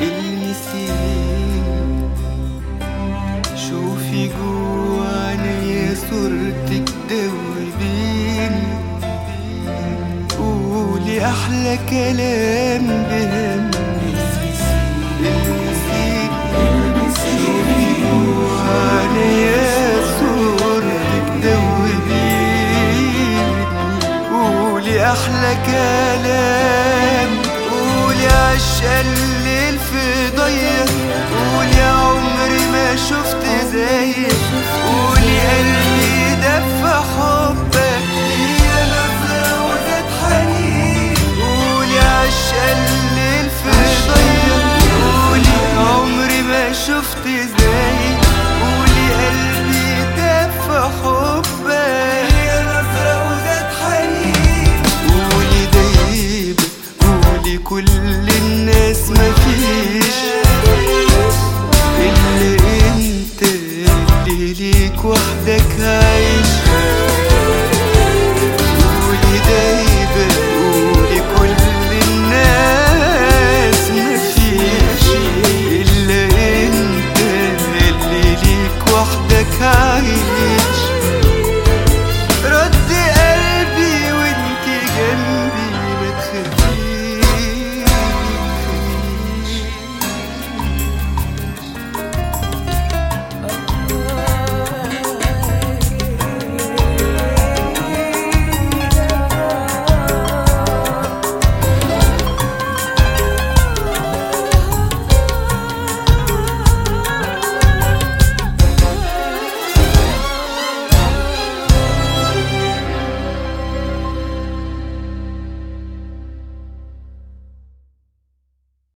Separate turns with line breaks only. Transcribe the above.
اللي شوفي جوا عينيا صورتك دوبيني قولي احلى كلام بهمني احلى كلام فدای قولی عمري ما شفت زیه قولي قلبي دفع حبك هي نظرة وزاد حنين قولي عالشل الفضايا قولي عمري ما شفت زيي قولي قلبي دفع حبك هي نظرة وزاد حنين قولي دايبك قولي كل وحدك عايشها قولي دايما قولي كل الناس مفيش إلا اللي ليك وحدك عايش